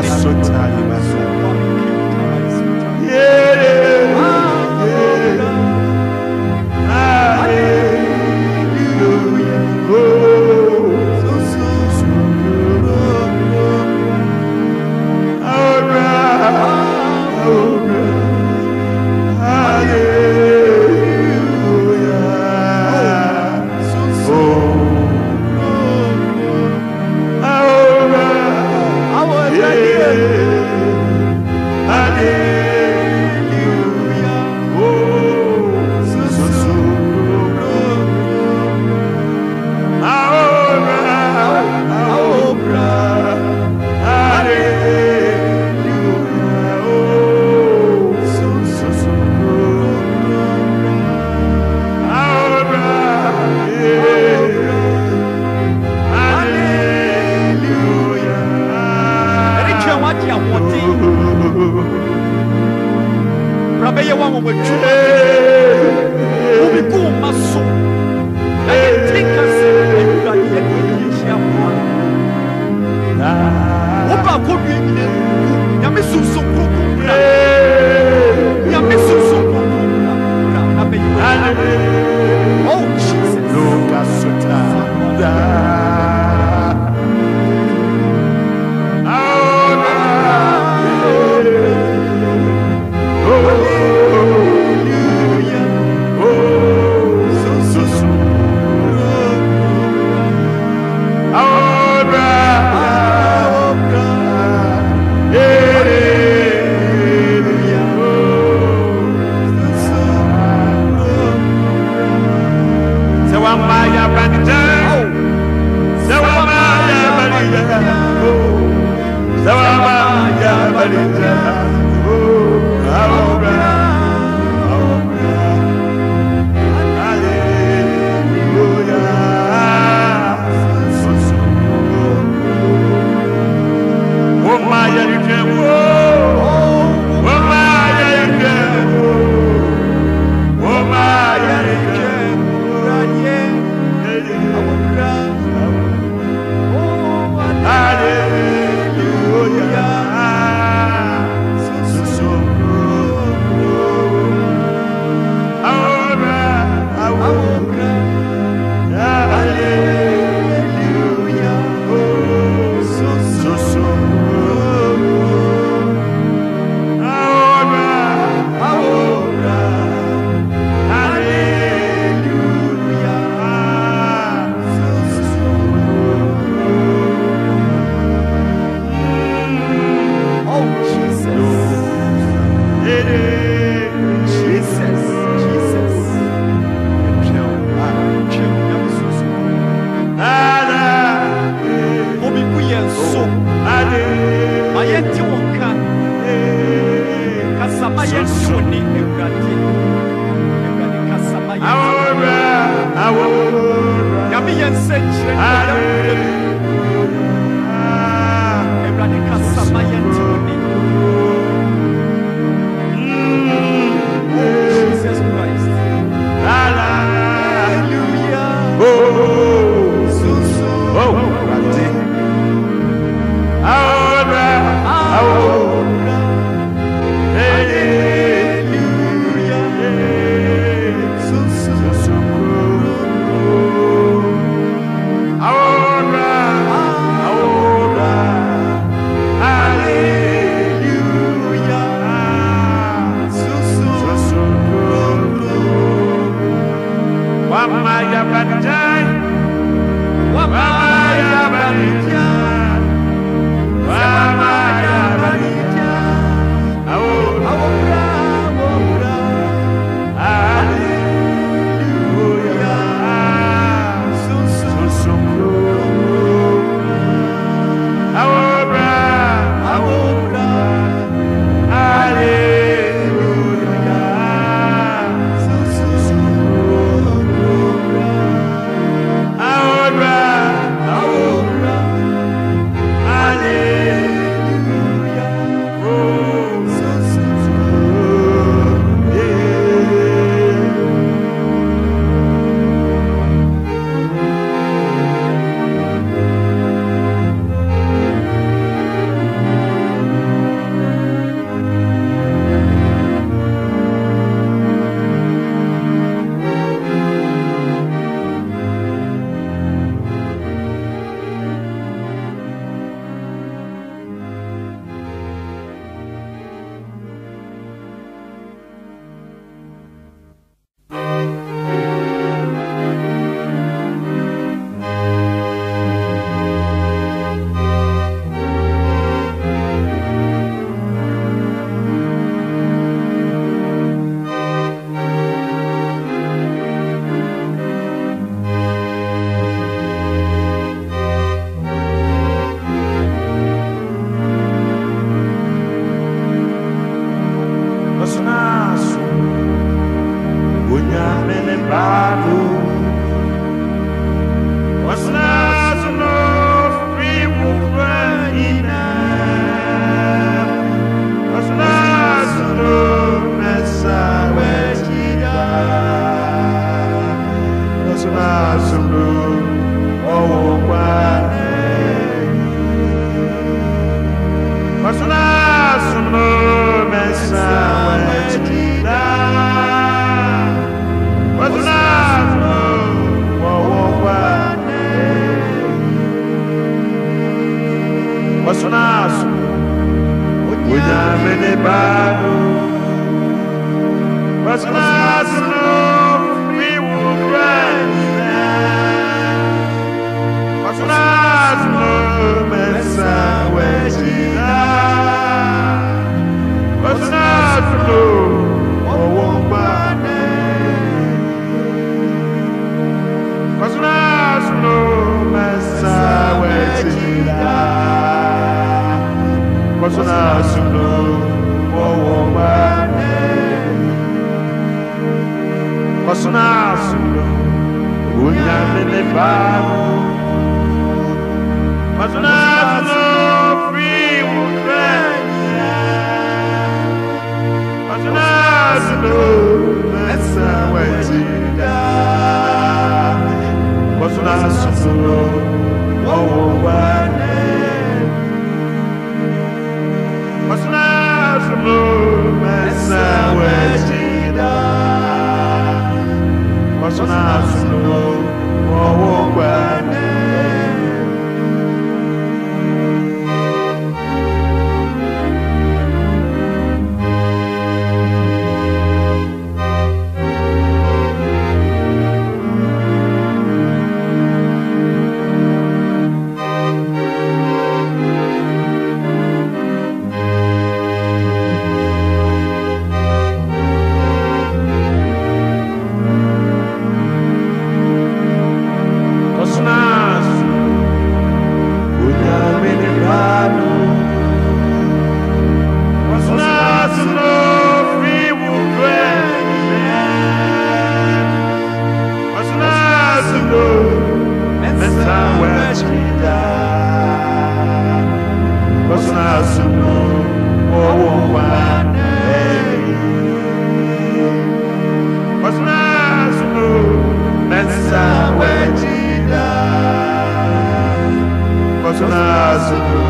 ma yɛ ɛretwɛn ne. Nyame caso.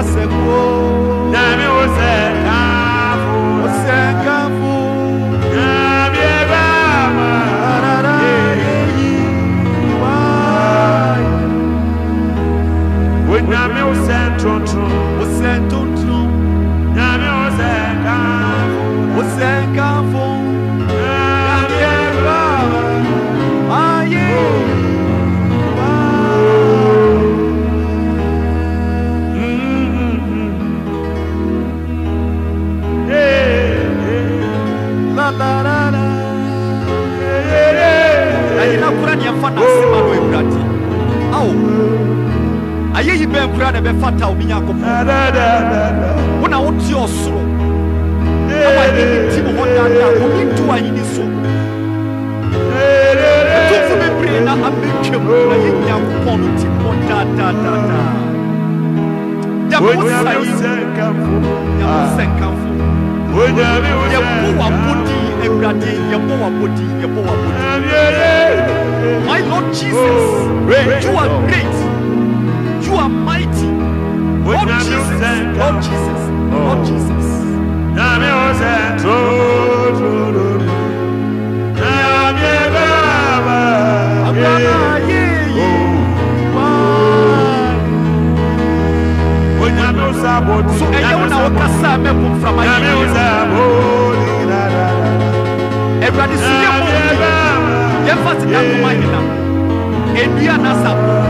na seko. Nyame wo sɛ kafo. Bɛn kura na ɛbɛfata wo Nyankopɔn. Wo na wote ɔsoro. Na wayɛ ne tim hɔ daadaa. Obi ntu ayini so. Ɛtumfo bebree na abɛtwam na yɛ Nyankopɔn no tim hɔ daadaadaadaa. Dɛm wo sa yi, Nyame sɛ nkamfo. Yɛbɔ w'abɔdi, Awurade, yɛbɔ w'abɔdi, yɛbɔ w'abɔdi. My Lord Jesus, you are great. You are mighty. Lord Jesus, Lord Jesus, Lord Jesus. Abraham, yeah, yeah. So ɛyɛ wo na wokasa mɛpo mframa Awurade so yɛ mo yɛmfa da koma hena ɛdua na sapo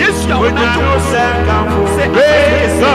Yesu a wọn ato sẹ kanfo sẹ ẹ sọ.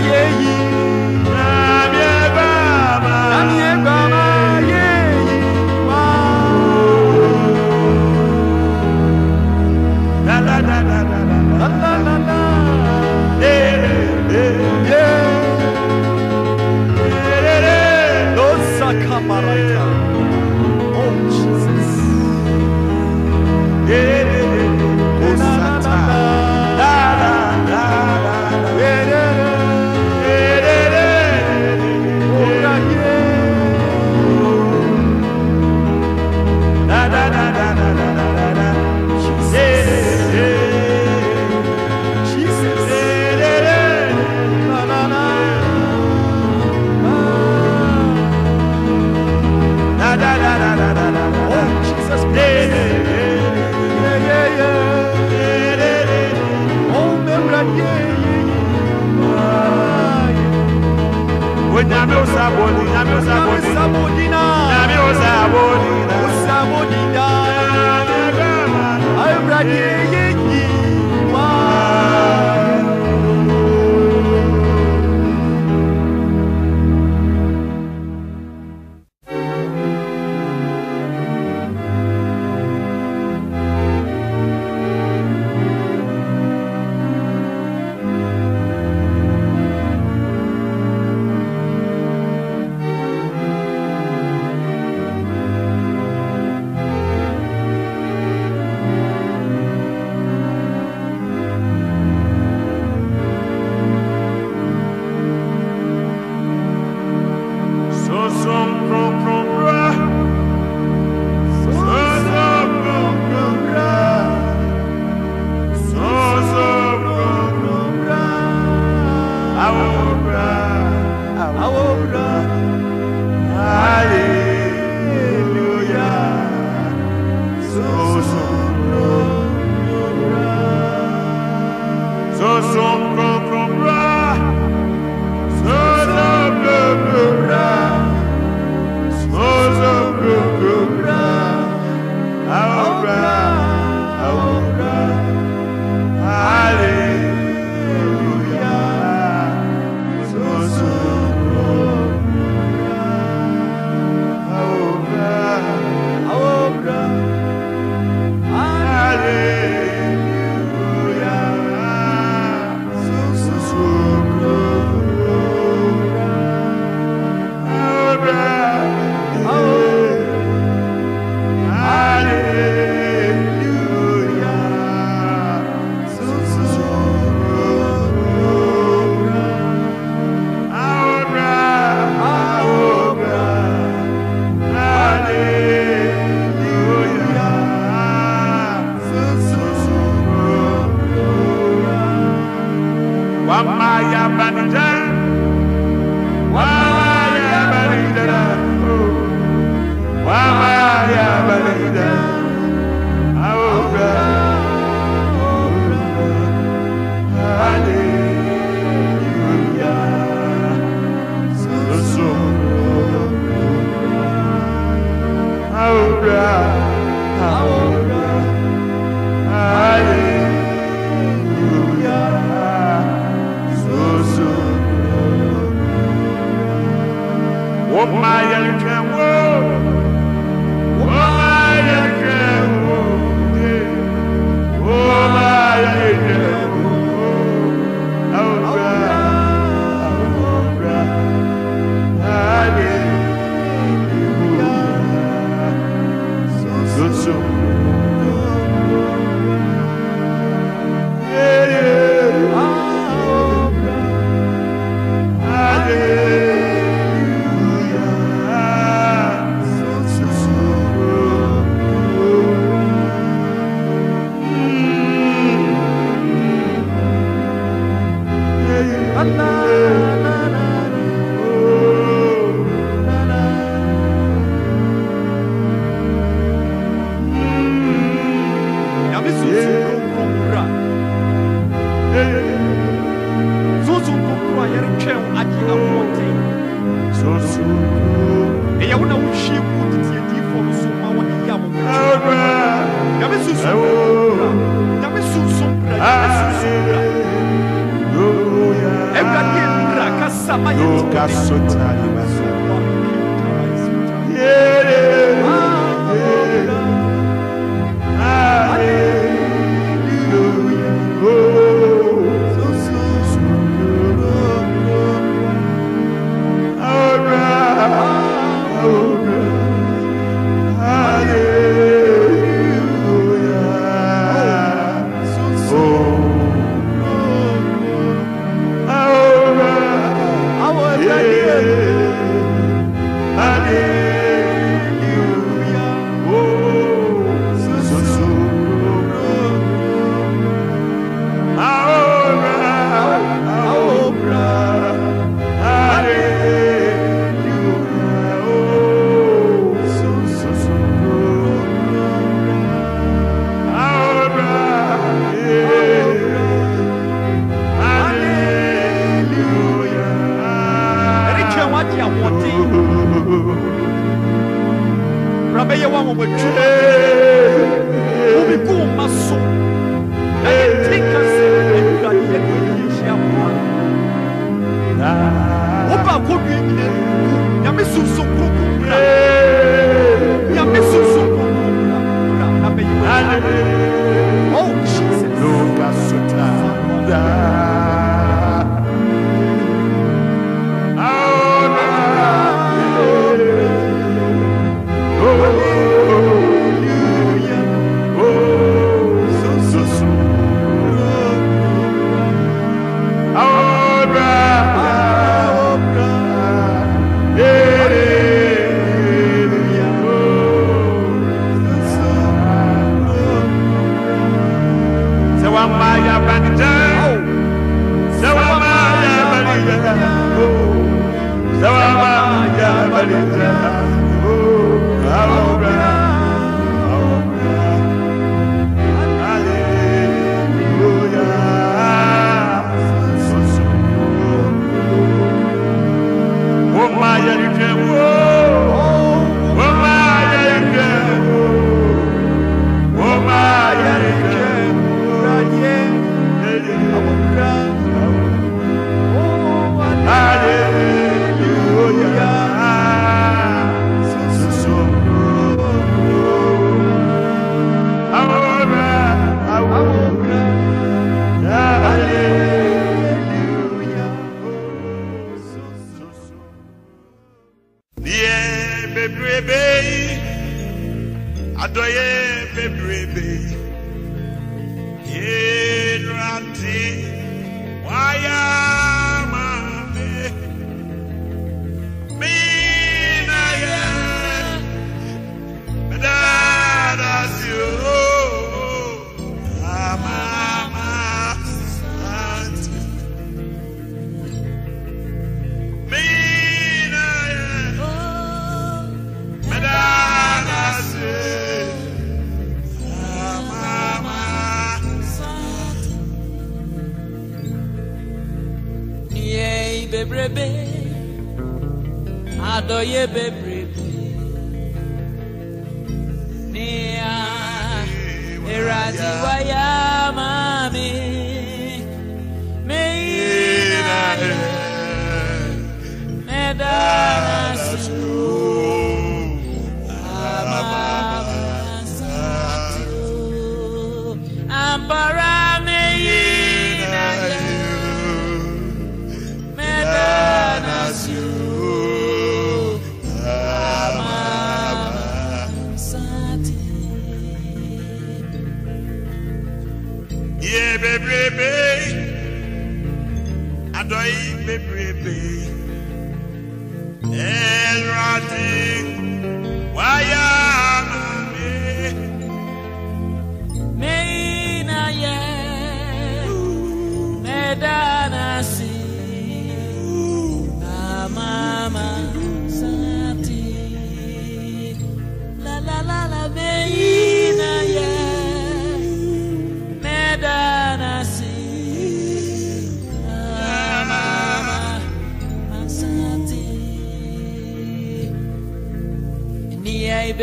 也已 Nyame bebrebe adɔyi bebrebe ɛlɔdi waya.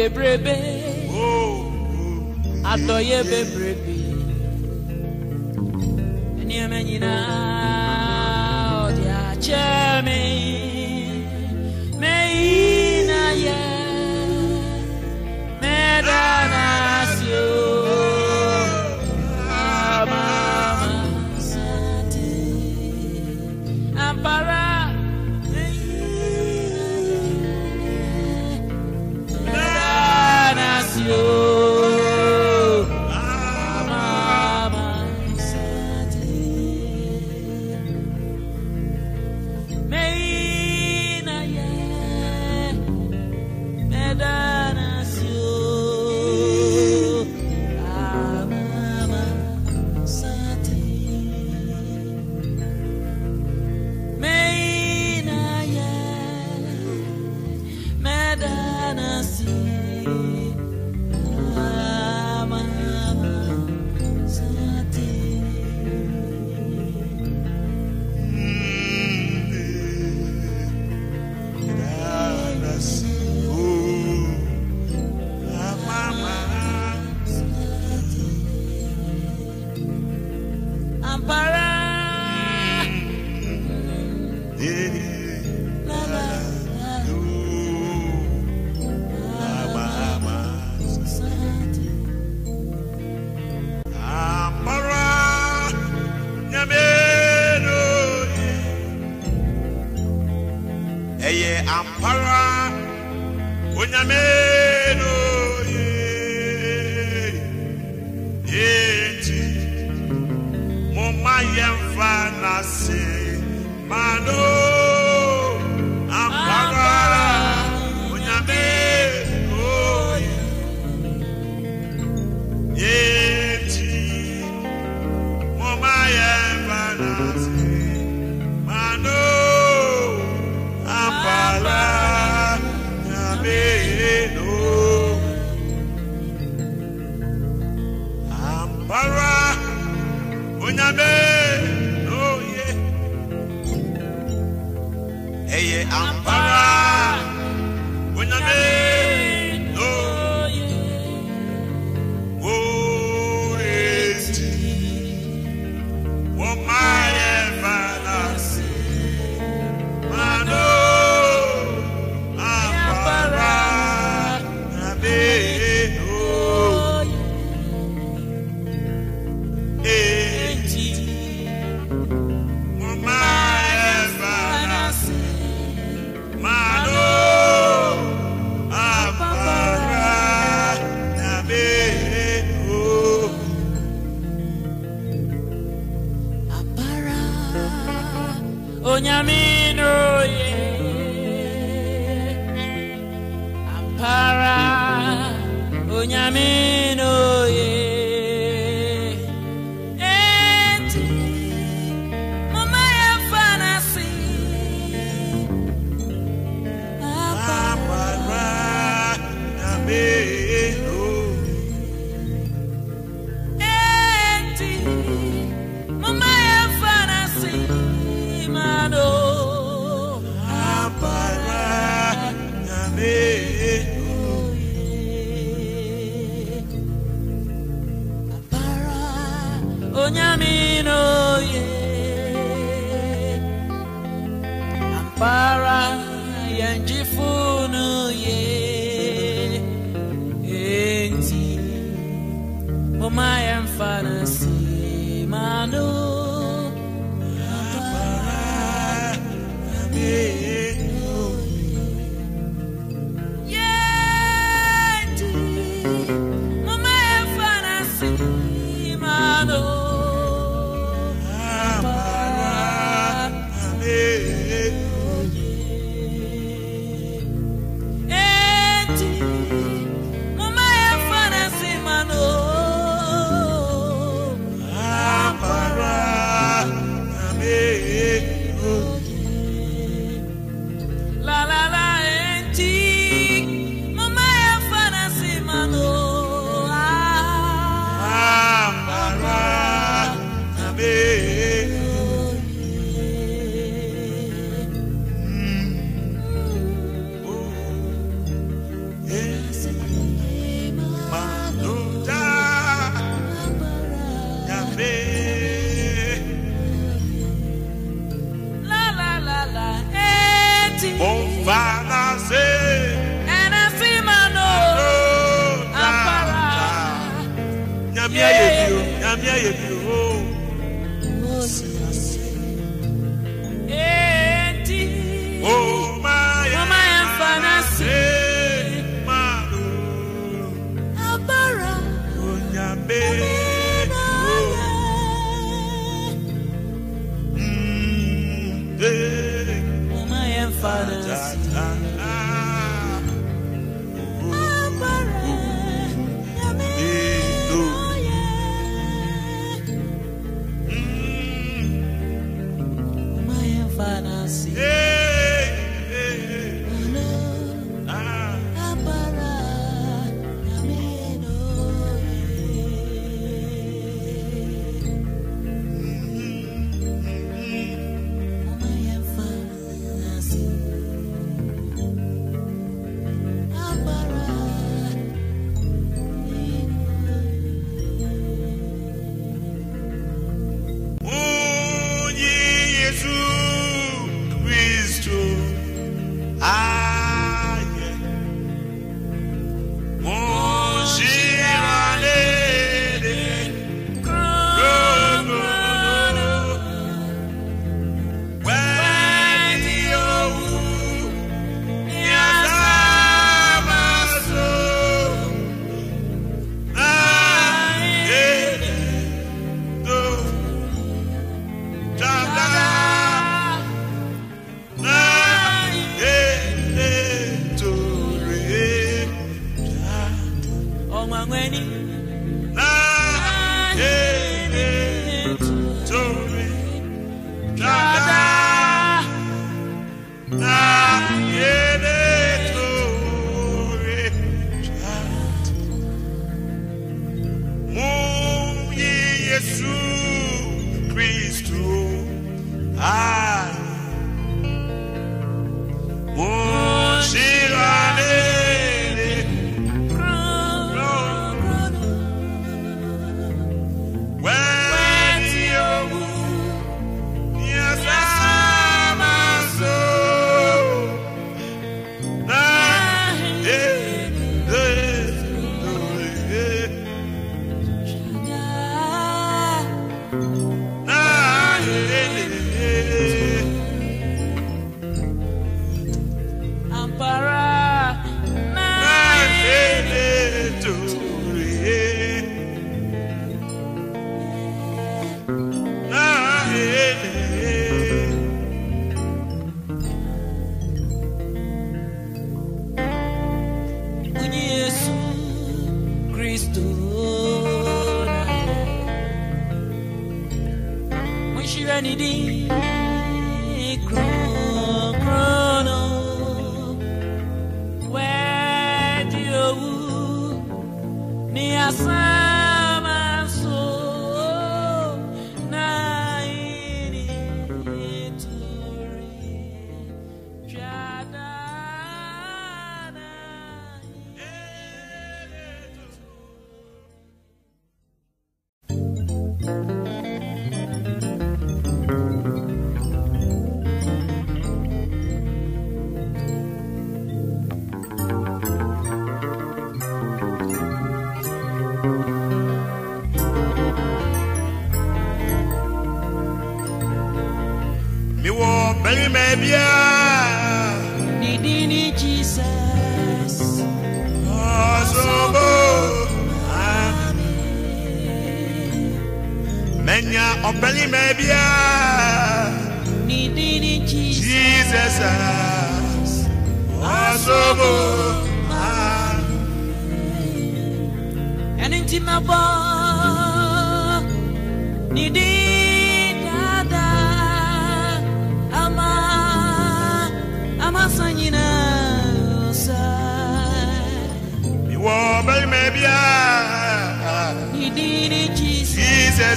bebrebe adɔyɛ bebrebe nneɛma nyinaa ɔde akyɛ me na na asio.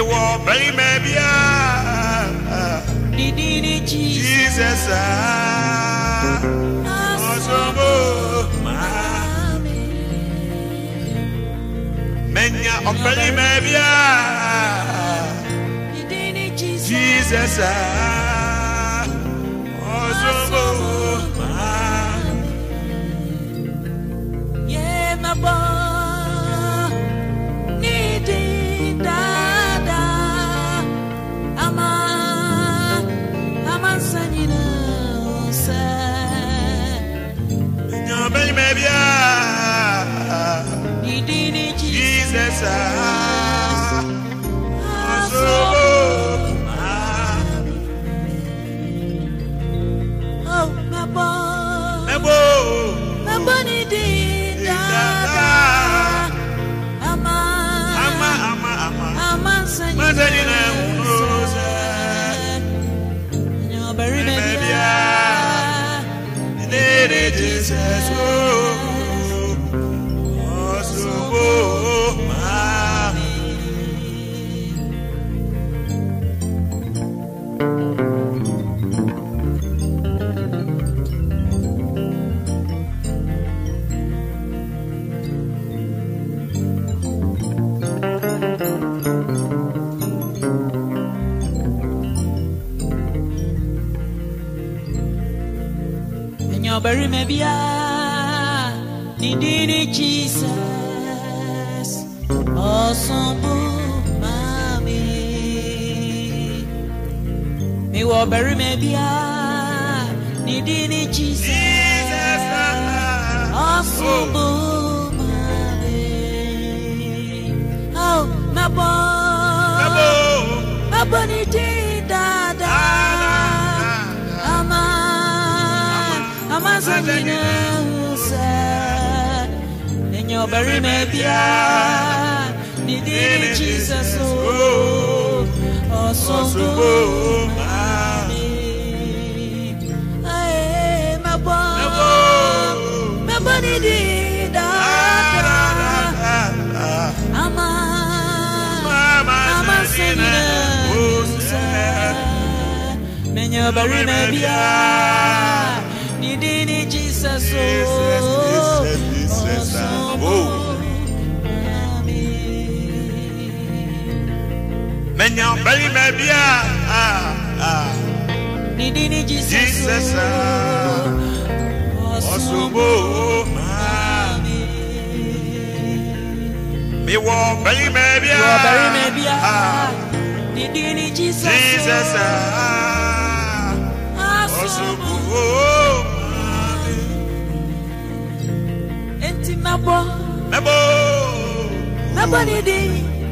ịwọ ọbẹni mẹbia didi jesus ọsọmọ maami mẹnya ọbẹni mẹbia didi jesus. Ọsọmọ. Jesus, oh. mi wɔ bɛyìmɛ bia mi wɔ bɛyìmɛ bia didi ni jesus. Jesus ɔsubu o eti mɛbɔ mɛbɔ mɛbɔ didi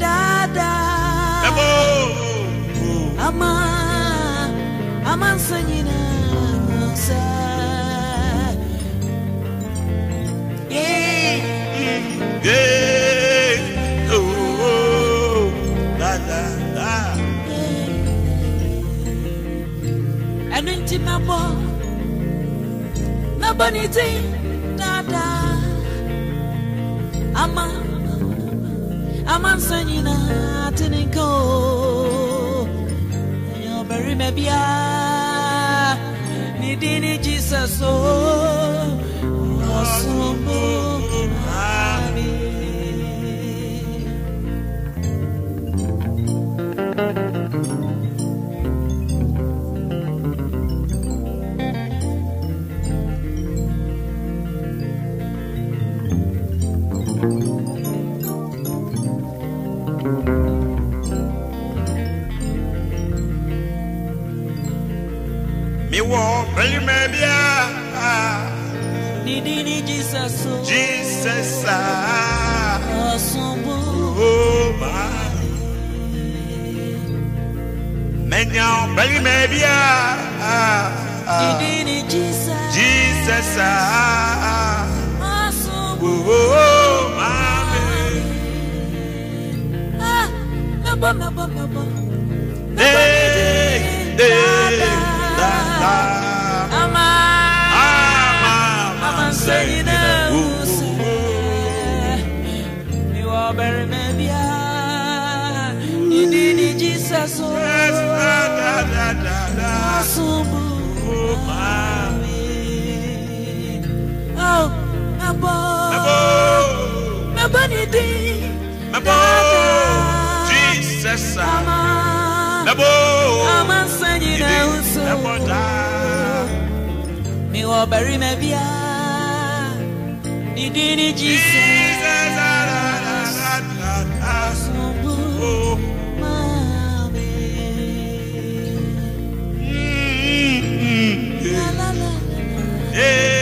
daadaa mɛbɔ ama ama nsa nyinaa nsa. Yeah. yeah. Ɛno nti mɛbɔ mɛbɔ ne din daadaa ama ama nsa nyinaa te ne nka o ɛnyɛ ɔbarima biaa ne din ne jesus o ɔsombo Ẹyin mẹ bia. Didi ni Jesus o. Jesus ah. a. Ọ̀ṣunbó. O oh, ma. Mẹ̀nyà bẹ́yìn mẹ bia. Ah. Didi ni Jesus. Jesus ah. a. Ọ̀ṣunbó. O oh, ma mi. Ah, mẹ́bọ̀ mẹ́bọ̀ mẹ́bọ̀. Dé dé dá dá. Jésù wá súnmọ́ mi. Ó mẹ́bọ̀ mẹ́bọ̀ ni dín dáadáa. Jesus ama mẹ́bọ̀ ama sẹ́yìn náà ń sọ. Mi wọ bẹ̀rẹ̀ mẹ́bíà, ni Jesus. Yeah.